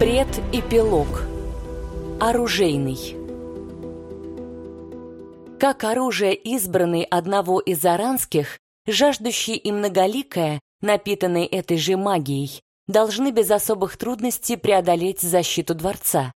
Предэпилог. Оружейный. Как оружие избранный одного из аранских, жаждущий и многоликая, напитанные этой же магией, должны без особых трудностей преодолеть защиту дворца.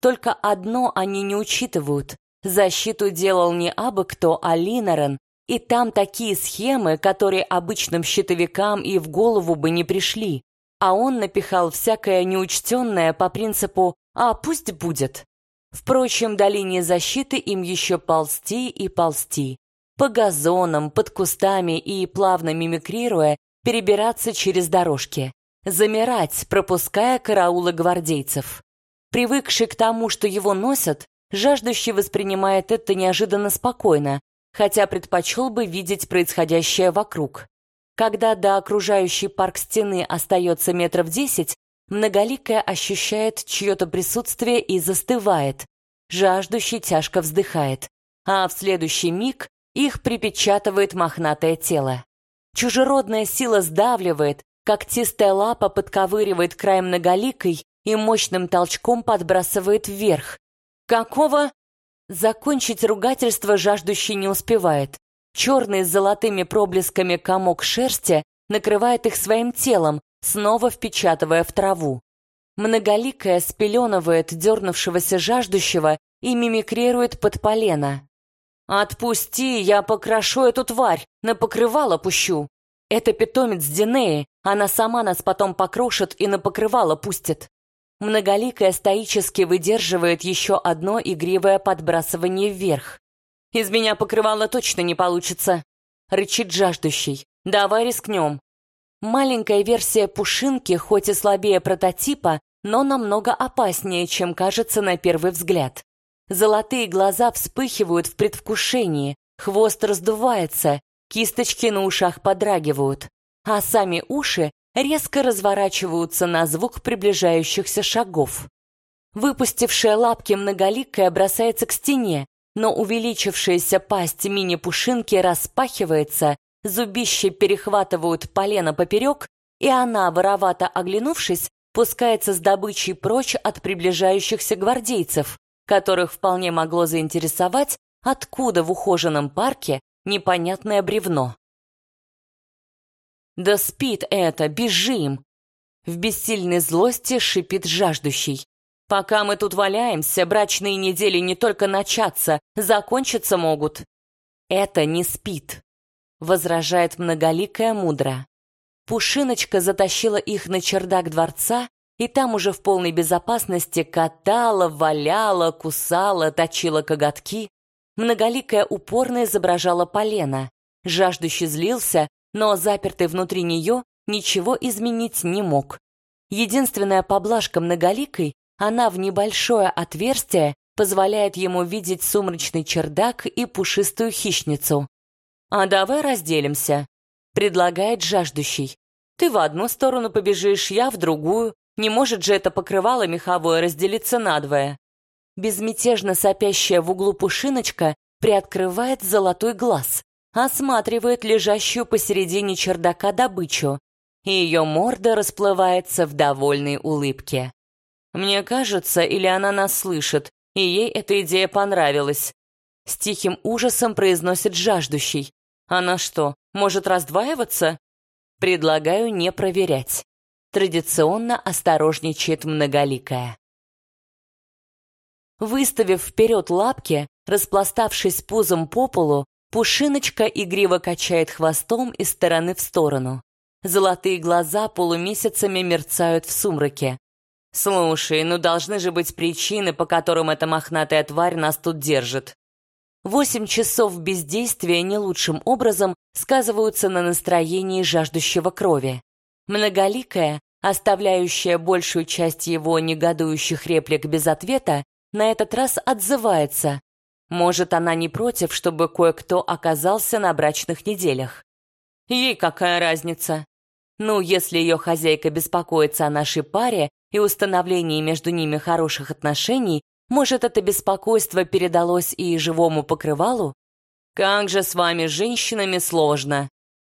Только одно они не учитывают. Защиту делал не абы кто, а Линорен, и там такие схемы, которые обычным щитовикам и в голову бы не пришли. А он напихал всякое неучтенное по принципу «а пусть будет». Впрочем, до линии защиты им еще ползти и ползти. По газонам, под кустами и, плавно мимикрируя, перебираться через дорожки. Замирать, пропуская караулы гвардейцев. Привыкший к тому, что его носят, жаждущий воспринимает это неожиданно спокойно, хотя предпочел бы видеть происходящее вокруг. Когда до окружающей парк стены остается метров десять, многоликая ощущает чье-то присутствие и застывает. Жаждущий тяжко вздыхает, а в следующий миг их припечатывает мохнатое тело. Чужеродная сила сдавливает, когтистая лапа подковыривает край многоликой и мощным толчком подбрасывает вверх. Какого? Закончить ругательство жаждущий не успевает. Черный с золотыми проблесками комок шерсти накрывает их своим телом, снова впечатывая в траву. Многоликая спеленывает дернувшегося жаждущего и мимикрирует под полено. «Отпусти, я покрошу эту тварь, на покрывало пущу!» Это питомец Динеи, она сама нас потом покрошит и на покрывало пустит. Многоликая стоически выдерживает еще одно игривое подбрасывание вверх. «Из меня покрывало точно не получится!» Рычит жаждущий. «Давай рискнем!» Маленькая версия пушинки, хоть и слабее прототипа, но намного опаснее, чем кажется на первый взгляд. Золотые глаза вспыхивают в предвкушении, хвост раздувается, кисточки на ушах подрагивают, а сами уши резко разворачиваются на звук приближающихся шагов. Выпустившая лапки многоликая бросается к стене, но увеличившаяся пасть мини-пушинки распахивается, зубища перехватывают полено поперек, и она, воровато оглянувшись, пускается с добычей прочь от приближающихся гвардейцев, которых вполне могло заинтересовать, откуда в ухоженном парке непонятное бревно. «Да спит это, бежим!» В бессильной злости шипит жаждущий. «Пока мы тут валяемся, брачные недели не только начаться, закончиться могут». «Это не спит», — возражает многоликая мудро. Пушиночка затащила их на чердак дворца, и там уже в полной безопасности катала, валяла, кусала, точила коготки. Многоликая упорно изображала полено. Жаждущий злился, но запертый внутри нее ничего изменить не мог. Единственная поблажка многоликой, она в небольшое отверстие позволяет ему видеть сумрачный чердак и пушистую хищницу. «А давай разделимся», — предлагает жаждущий. «Ты в одну сторону побежишь, я в другую. Не может же это покрывало меховое разделиться надвое». Безмятежно сопящая в углу пушиночка приоткрывает золотой глаз осматривает лежащую посередине чердака добычу, и ее морда расплывается в довольной улыбке. Мне кажется, или она нас слышит, и ей эта идея понравилась. С тихим ужасом произносит жаждущий. Она что, может раздваиваться? Предлагаю не проверять. Традиционно осторожничает многоликая. Выставив вперед лапки, распластавшись пузом по полу, Пушиночка игриво качает хвостом из стороны в сторону. Золотые глаза полумесяцами мерцают в сумраке. «Слушай, ну должны же быть причины, по которым эта мохнатая тварь нас тут держит». Восемь часов бездействия не лучшим образом сказываются на настроении жаждущего крови. Многоликая, оставляющая большую часть его негодующих реплик без ответа, на этот раз отзывается, может, она не против, чтобы кое-кто оказался на брачных неделях. Ей какая разница? Ну, если ее хозяйка беспокоится о нашей паре и установлении между ними хороших отношений, может, это беспокойство передалось и живому покрывалу? Как же с вами, женщинами, сложно.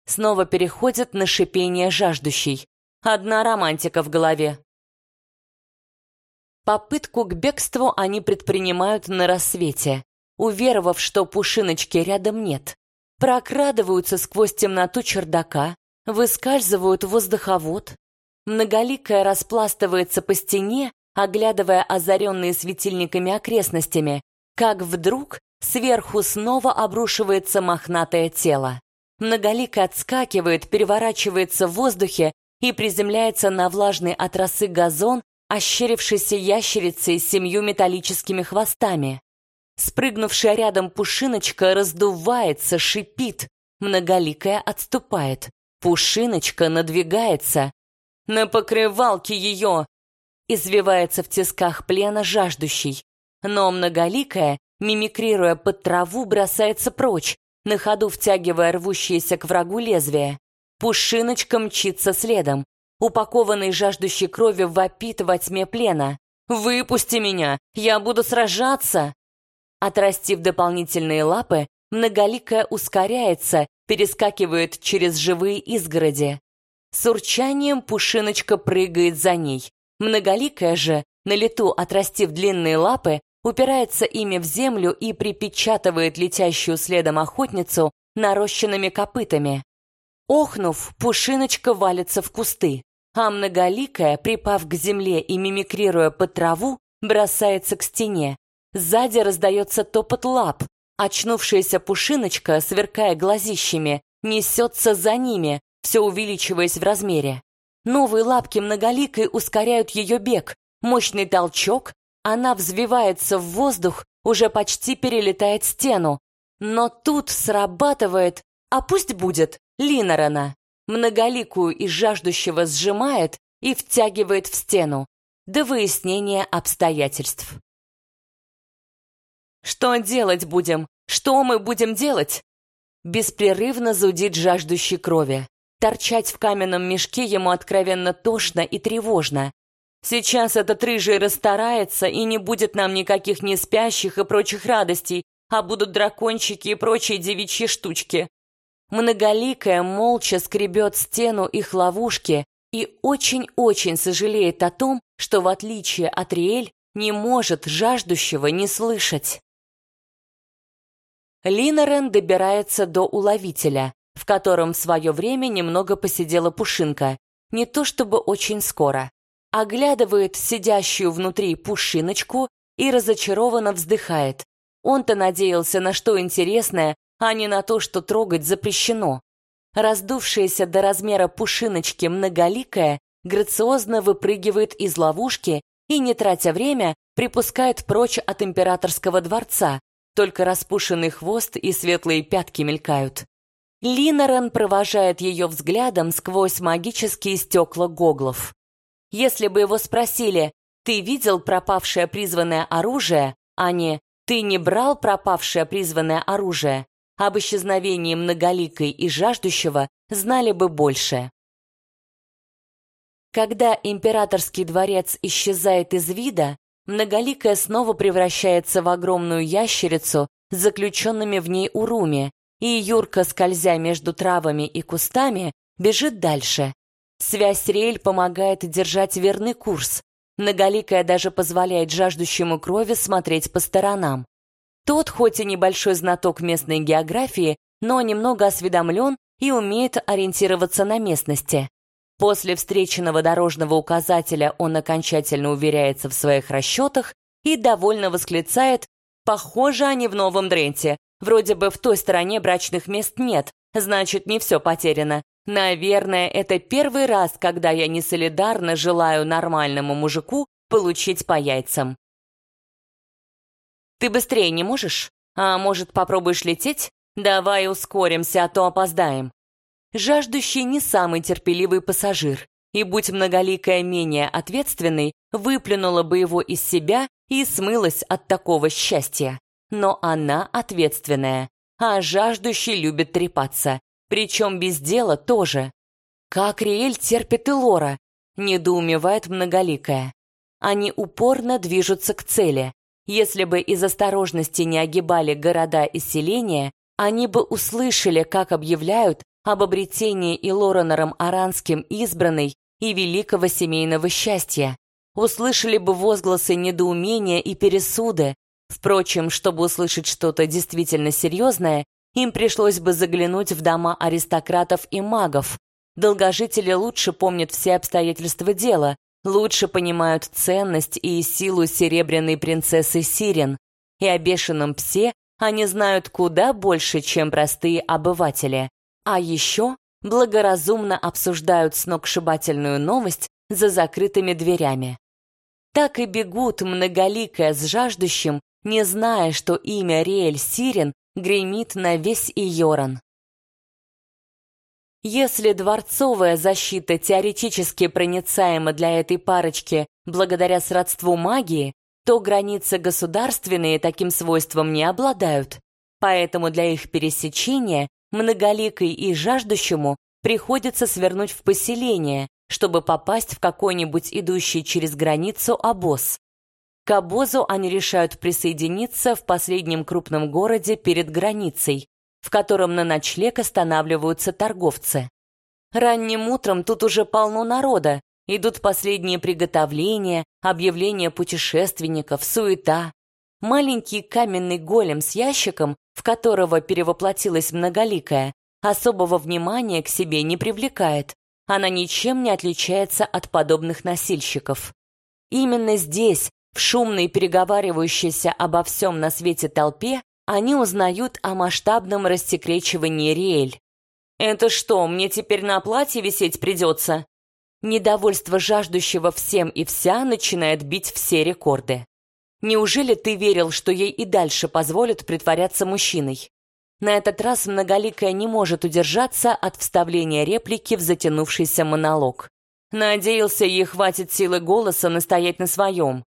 Снова переходит на шипение жаждущей. Одна романтика в голове. Попытку к бегству они предпринимают на рассвете, уверовав, что пушиночки рядом нет. Прокрадываются сквозь темноту чердака, выскальзывают в воздуховод. Многоликая распластывается по стене, оглядывая озаренные светильниками окрестностями, как вдруг сверху снова обрушивается мохнатое тело. Многолика отскакивает, переворачивается в воздухе и приземляется на влажный от росы газон, ощерившийся ящерицей с семью металлическими хвостами. Спрыгнувшая рядом пушиночка раздувается, шипит. Многоликая отступает. Пушиночка надвигается. На покрывалке ее! Извивается в тисках плена жаждущий. Но многоликая, мимикрируя под траву, бросается прочь, на ходу втягивая рвущиеся к врагу лезвие. Пушиночка мчится следом. Упакованный жаждущий крови вопит во тьме плена. «Выпусти меня! Я буду сражаться!» Отрастив дополнительные лапы, многоликая ускоряется, перескакивает через живые изгороди. С урчанием пушиночка прыгает за ней. Многоликая же, на лету отрастив длинные лапы, упирается ими в землю и припечатывает летящую следом охотницу нарощенными копытами. Охнув, пушиночка валится в кусты, а многоликая, припав к земле и мимикрируя под траву, бросается к стене. Сзади раздается топот лап. Очнувшаяся пушиночка, сверкая глазищами, несется за ними, все увеличиваясь в размере. Новые лапки многоликой ускоряют ее бег. Мощный толчок, она взвивается в воздух, уже почти перелетает стену. Но тут срабатывает, а пусть будет, Линорена. Многоликую и жаждущего сжимает и втягивает в стену. До выяснения обстоятельств. «Что делать будем? Что мы будем делать?» Беспрерывно зудит жаждущий крови. Торчать в каменном мешке ему откровенно тошно и тревожно. Сейчас этот рыжий расстарается, и не будет нам никаких неспящих и прочих радостей, а будут дракончики и прочие девичьи штучки. Многоликая молча скребет стену их ловушки и очень-очень сожалеет о том, что, в отличие от Риэль, не может жаждущего не слышать. Линорен добирается до уловителя, в котором в свое время немного посидела Пушинка, не то чтобы очень скоро оглядывает сидящую внутри пушиночку и разочарованно вздыхает. Он-то надеялся на что интересное, а не на то, что трогать запрещено. Раздувшаяся до размера пушиночки многоликая грациозно выпрыгивает из ловушки и, не тратя время, припускает прочь от императорского дворца, только распушенный хвост и светлые пятки мелькают. Линорен провожает ее взглядом сквозь магические стекла гоглов. Если бы его спросили, «Ты видел пропавшее призванное оружие?» а не «Ты не брал пропавшее призванное оружие?» об исчезновении многоликой и жаждущего знали бы больше. Когда императорский дворец исчезает из вида, многоликая снова превращается в огромную ящерицу с заключенными в ней уруми, и Юрка, скользя между травами и кустами, бежит дальше, Связь Риэль помогает держать верный курс. Многоликая даже позволяет жаждущему крови смотреть по сторонам. Тот, хоть и небольшой знаток местной географии, но немного осведомлен и умеет ориентироваться на местности. После встреченного дорожного указателя он окончательно уверяется в своих расчетах и довольно восклицает «Похоже, они в Новом Дренте. Вроде бы в той стороне брачных мест нет, значит, не все потеряно. Наверное, это первый раз, когда я не солидарно желаю нормальному мужику получить по яйцам. Ты быстрее не можешь? А может, попробуешь лететь? Давай ускоримся, а то опоздаем. Жаждущий не самый терпеливый пассажир, и будь многоликая менее ответственной, выплюнула бы его из себя и смылась от такого счастья. Но она ответственная, а жаждущий любит трепаться, причем без дела тоже. Как Риэль терпит и Лора, недоумевает многоликая. Они упорно движутся к цели. Если бы из осторожности не огибали города и селения, они бы услышали, как объявляют об обретении и Лоренором Аранским избранной и великого семейного счастья. услышали бы возгласы недоумения и пересуды. Впрочем, чтобы услышать что-то действительно серьезное, им пришлось бы заглянуть в дома аристократов и магов. Долгожители лучше помнят все обстоятельства дела, лучше понимают ценность и силу серебряной принцессы Сирен, и о бешеном псе они знают куда больше, чем простые обыватели. А еще благоразумно обсуждают сногсшибательную новость за закрытыми дверями. Так и бегут многоликая с жаждущим, не зная, что имя Риэль Сирен гремит на весь Иоран. Если дворцовая защита теоретически проницаема для этой парочки благодаря сродству магии, то границы государственные таким свойством не обладают. Поэтому для их пересечения многоликой и жаждущему приходится свернуть в поселение, чтобы попасть в какой-нибудь идущий через границу обоз. К обозу они решают присоединиться в последнем крупном городе перед границей, в котором на ночлег останавливаются торговцы. Ранним утром тут уже полно народа, идут последние приготовления, объявления путешественников, суета. Маленький каменный голем с ящиком, в которого перевоплотилась многоликая, особого внимания к себе не привлекает. Она ничем не отличается от подобных носильщиков. Именно здесь, в шумной переговаривающейся обо всем на свете толпе они узнают о масштабном рассекречивании Риэль. «Это что, мне теперь на платье висеть придется?» Недовольство жаждущего всем и вся начинает бить все рекорды. Неужели ты верил, что ей и дальше позволят притворяться мужчиной? На этот раз многоликая не может удержаться от вставления реплики в затянувшийся монолог. Надеялся, ей хватит силы голоса настоять на своем.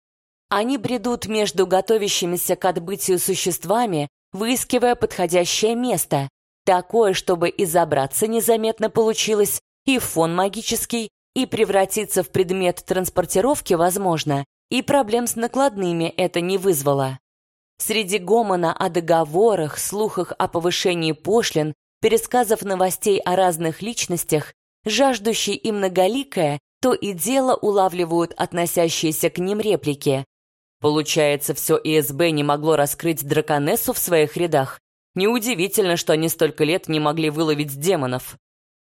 Они бредут между готовящимися к отбытию существами, выискивая подходящее место, такое, чтобы и забраться незаметно получилось, и фон магический, и превратиться в предмет транспортировки возможно, и проблем с накладными это не вызвало. Среди гомона о договорах, слухах о повышении пошлин, пересказов новостей о разных личностях, жаждущие и многоликое то и дело улавливают относящиеся к ним реплики. Получается, все ИСБ не могло раскрыть драконессу в своих рядах. Неудивительно, что они столько лет не могли выловить демонов.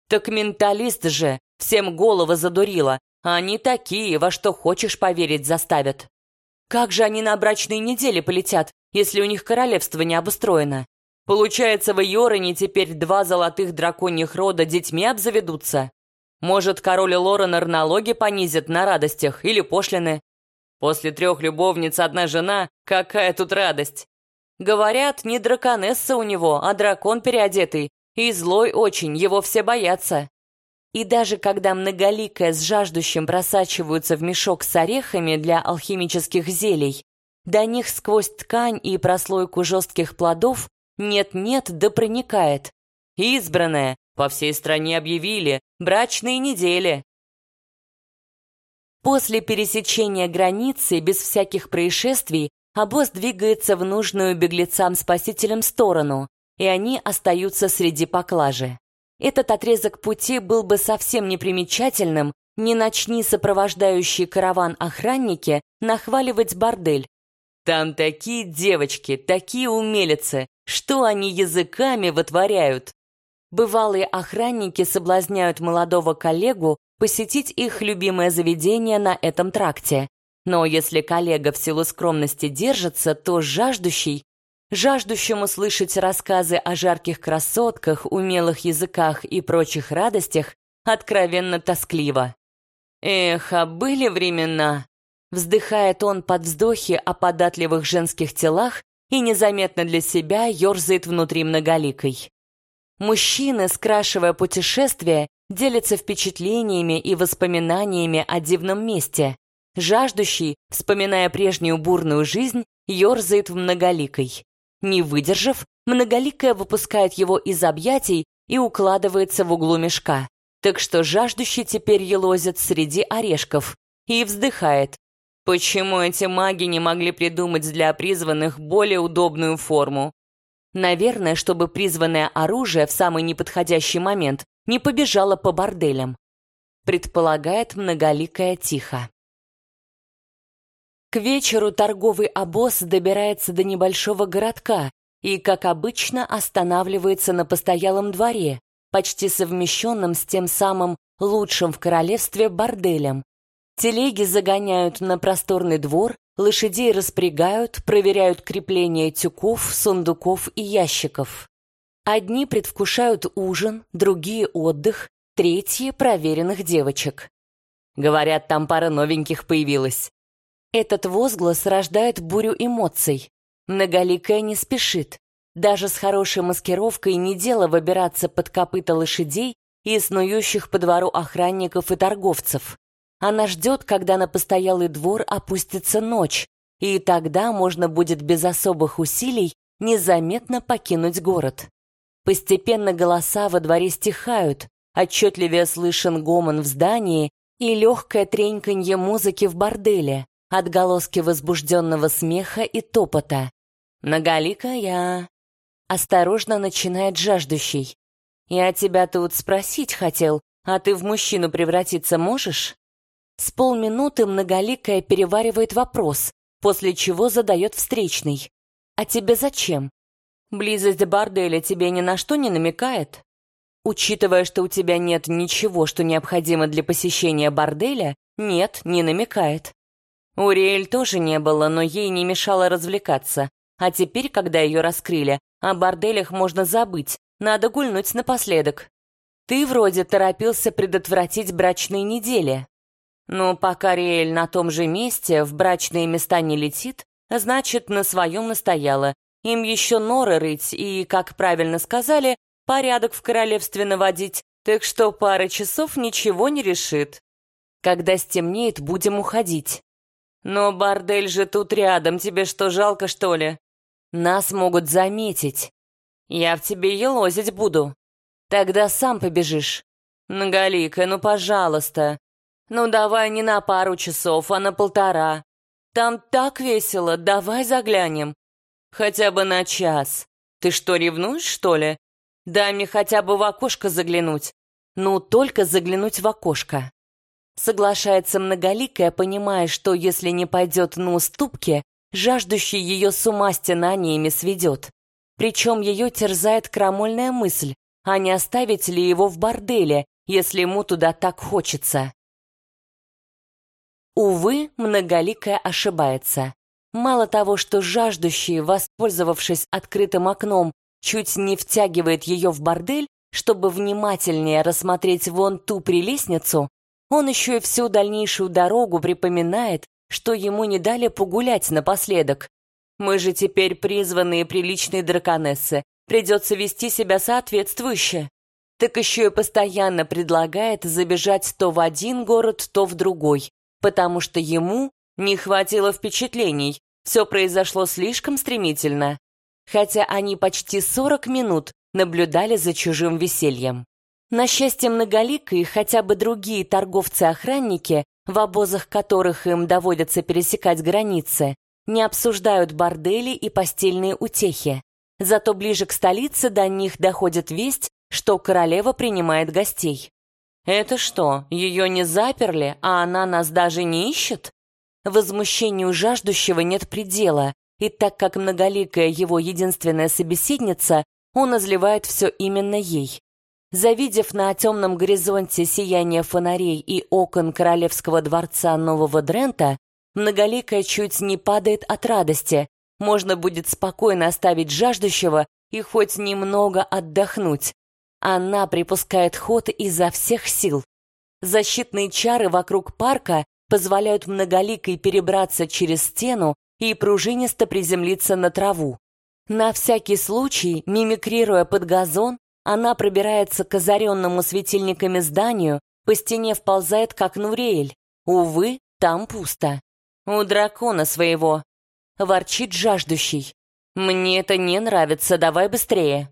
Так менталист же всем головы задурила, а они такие, во что хочешь поверить заставят. Как же они на брачные недели полетят, если у них королевство не обустроено? Получается, в Йороне теперь два золотых драконьих рода детьми обзаведутся? Может, король Лоренор налоги понизит на радостях или пошлины? После трех любовниц одна жена, какая тут радость. Говорят, не драконесса у него, а дракон переодетый, и злой очень, его все боятся. И даже когда многоликая с жаждущим просачиваются в мешок с орехами для алхимических зелий, до них сквозь ткань и прослойку жестких плодов нет-нет да проникает. Избранная, по всей стране объявили, брачные недели. После пересечения границы без всяких происшествий обоз двигается в нужную беглецам-спасителям сторону, и они остаются среди поклажи. Этот отрезок пути был бы совсем непримечательным, не начни сопровождающий караван охранники нахваливать бордель. Там такие девочки, такие умелицы, что они языками вытворяют. Бывалые охранники соблазняют молодого коллегу посетить их любимое заведение на этом тракте. Но если коллега в силу скромности держится, то жаждущий, жаждущему слышать рассказы о жарких красотках, умелых языках и прочих радостях, откровенно тоскливо. «Эх, а были времена!» Вздыхает он под вздохи о податливых женских телах и незаметно для себя ерзает внутри многоликой. Мужчины, скрашивая путешествие, делятся впечатлениями и воспоминаниями о дивном месте. Жаждущий, вспоминая прежнюю бурную жизнь, ерзает в многоликой. Не выдержав, многоликая выпускает его из объятий и укладывается в углу мешка. Так что жаждущий теперь елозит среди орешков и вздыхает. Почему эти маги не могли придумать для призванных более удобную форму? Наверное, чтобы призванное оружие в самый неподходящий момент не побежало по борделям. Предполагает многоликая тихо. К вечеру торговый обоз добирается до небольшого городка и, как обычно, останавливается на постоялом дворе, почти совмещенном с тем самым лучшим в королевстве борделем. Телеги загоняют на просторный двор, лошадей распрягают, проверяют крепление тюков, сундуков и ящиков. Одни предвкушают ужин, другие — отдых, третьи — проверенных девочек. Говорят, там пара новеньких появилась. Этот возглас рождает бурю эмоций. Многоликая не спешит. Даже с хорошей маскировкой не дело выбираться под копыта лошадей и снующих по двору охранников и торговцев. Она ждет, когда на постоялый двор опустится ночь, и тогда можно будет без особых усилий незаметно покинуть город. Постепенно голоса во дворе стихают, отчетливее слышен гомон в здании и легкое треньканье музыки в борделе отголоски возбужденного смеха и топота. «Многоликая!» Осторожно начинает жаждущий. «Я тебя тут спросить хотел, а ты в мужчину превратиться можешь?» С полминуты многоликая переваривает вопрос, после чего задает встречный. «А тебе зачем? Близость борделя тебе ни на что не намекает?» Учитывая, что у тебя нет ничего, что необходимо для посещения борделя, нет, не намекает. У Риэль тоже не было, но ей не мешало развлекаться. А теперь, когда ее раскрыли, о борделях можно забыть, надо гульнуть напоследок. Ты вроде торопился предотвратить брачные недели. Но пока Риэль на том же месте, в брачные места не летит, значит, на своем настояла. Им еще норы рыть и, как правильно сказали, порядок в королевстве наводить, так что пара часов ничего не решит. Когда стемнеет, будем уходить. «Но бордель же тут рядом, тебе что, жалко, что ли?» «Нас могут заметить. Я в тебе елозить буду. Тогда сам побежишь». «Наголика, ну, пожалуйста. Ну, давай не на пару часов, а на полтора. Там так весело, давай заглянем. Хотя бы на час. Ты что, ревнуешь, что ли? Дай мне хотя бы в окошко заглянуть. Ну, только заглянуть в окошко. Соглашается многоликая, понимая, что если не пойдет на уступки, жаждущий ее с ума стенаниями сведет. Причем ее терзает крамольная мысль, а не оставить ли его в борделе, если ему туда так хочется. Увы, многоликая ошибается. Мало того, что жаждущий, воспользовавшись открытым окном, чуть не втягивает ее в бордель, чтобы внимательнее рассмотреть вон ту прелестницу, он еще и всю дальнейшую дорогу припоминает, что ему не дали погулять напоследок. Мы же теперь призванные приличные драконессы, придется вести себя соответствующе. Так еще и постоянно предлагает забежать то в один город, то в другой, потому что ему не хватило впечатлений, все произошло слишком стремительно. Хотя они почти 40 минут наблюдали за чужим весельем. На счастье многоликой хотя бы другие торговцы-охранники, в обозах которых им доводится пересекать границы, не обсуждают бордели и постельные утехи. Зато ближе к столице до них доходит весть, что королева принимает гостей. «Это что, ее не заперли, а она нас даже не ищет?» Возмущению жаждущего нет предела, и так как многоликая его единственная собеседница, он изливает все именно ей. Завидев на темном горизонте сияние фонарей и окон королевского дворца Нового Дрента, многоликая чуть не падает от радости. Можно будет спокойно оставить жаждущего и хоть немного отдохнуть. Она припускает ход изо всех сил. Защитные чары вокруг парка позволяют многоликой перебраться через стену и пружинисто приземлиться на траву. На всякий случай, мимикрируя под газон, она пробирается к озаренному светильниками зданию, по стене вползает к окну Риэль. Увы, там пусто. У дракона своего. Ворчит жаждущий. Мне это не нравится, давай быстрее.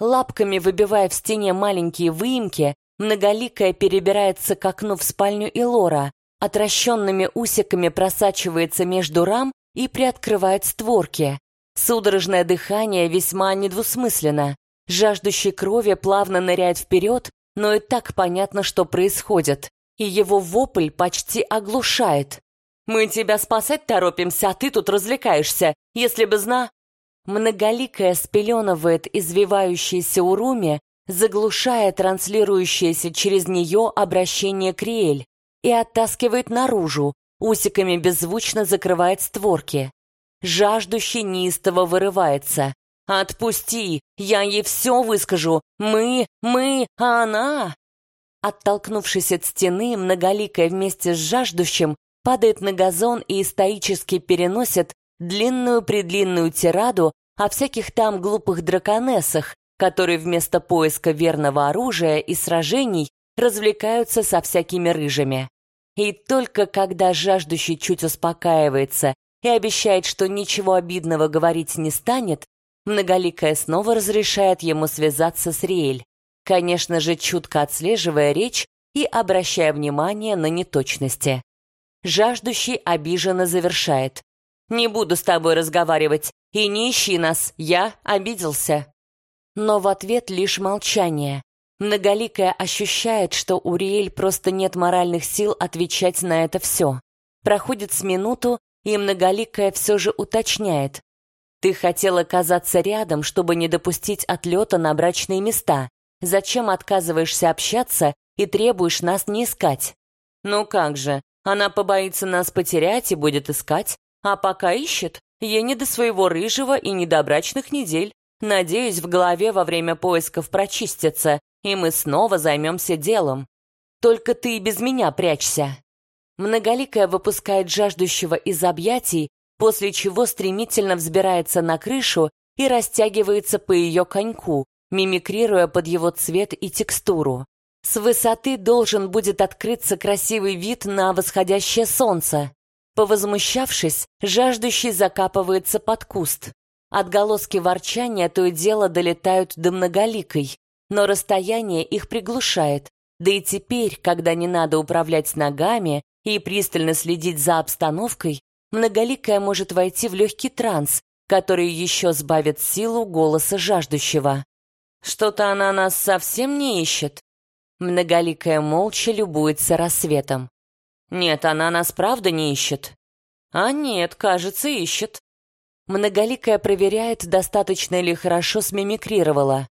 Лапками выбивая в стене маленькие выемки, многоликая перебирается к окну в спальню Илора, отращенными усиками просачивается между рам и приоткрывает створки. Судорожное дыхание весьма недвусмысленно. Жаждущий крови плавно ныряет вперед, но и так понятно, что происходит, и его вопль почти оглушает. Мы тебя спасать торопимся, а ты тут развлекаешься. Если бы зна...» Многоликая спеленывает извивающееся уруме, заглушая транслирующееся через нее обращение к Риэль и оттаскивает наружу, усиками беззвучно закрывает створки. Жаждущий неистово вырывается. «Отпусти! Я ей все выскажу! Мы, мы, а она!» Оттолкнувшись от стены, многоликая вместе с жаждущим падает на газон и стоически переносит длинную-предлинную тираду о всяких там глупых драконессах, которые вместо поиска верного оружия и сражений развлекаются со всякими рыжими. И только когда жаждущий чуть успокаивается и обещает, что ничего обидного говорить не станет, многоликая снова разрешает ему связаться с Риэль, конечно же, чутко отслеживая речь и обращая внимание на неточности. Жаждущий обиженно завершает. «Не буду с тобой разговаривать, и не ищи нас, я обиделся». Но в ответ лишь молчание. Многоликая ощущает, что у Риэль просто нет моральных сил отвечать на это все. Проходит с минуту, и Многоликая все же уточняет. «Ты хотела казаться рядом, чтобы не допустить отлета на брачные места. Зачем отказываешься общаться и требуешь нас не искать?» «Ну как же, она побоится нас потерять и будет искать, а пока ищет, ей не до своего рыжего и недобрачных недель. Надеюсь, в голове во время поисков прочистится, и мы снова займемся делом. Только ты и без меня прячься». Многоликая выпускает жаждущего из объятий, после чего стремительно взбирается на крышу и растягивается по ее коньку, мимикрируя под его цвет и текстуру. С высоты должен будет открыться красивый вид на восходящее солнце. Повозмущавшись, жаждущий закапывается под куст. Отголоски ворчания то и дело долетают до многоликой, но расстояние их приглушает. Да и теперь, когда не надо управлять ногами и пристально следить за обстановкой, многоликая может войти в легкий транс, который еще сбавит силу голоса жаждущего. Что-то она нас совсем не ищет. Многоликая молча любуется рассветом. Нет, она нас правда не ищет. А нет, кажется, ищет. Многоликая проверяет, достаточно ли хорошо смимикрировала.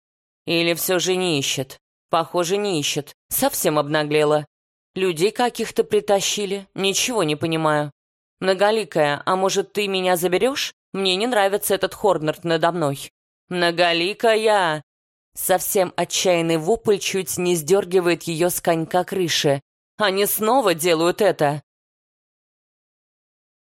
Или все же не ищет? Похоже, не ищет. Совсем обнаглела. Людей каких-то притащили, ничего не понимаю. Многоликая, а может, ты меня заберешь? Мне не нравится этот Хорнерт надо мной. Многоликая! Совсем отчаянный вопль чуть не сдергивает ее с конька крыши. Они снова делают это.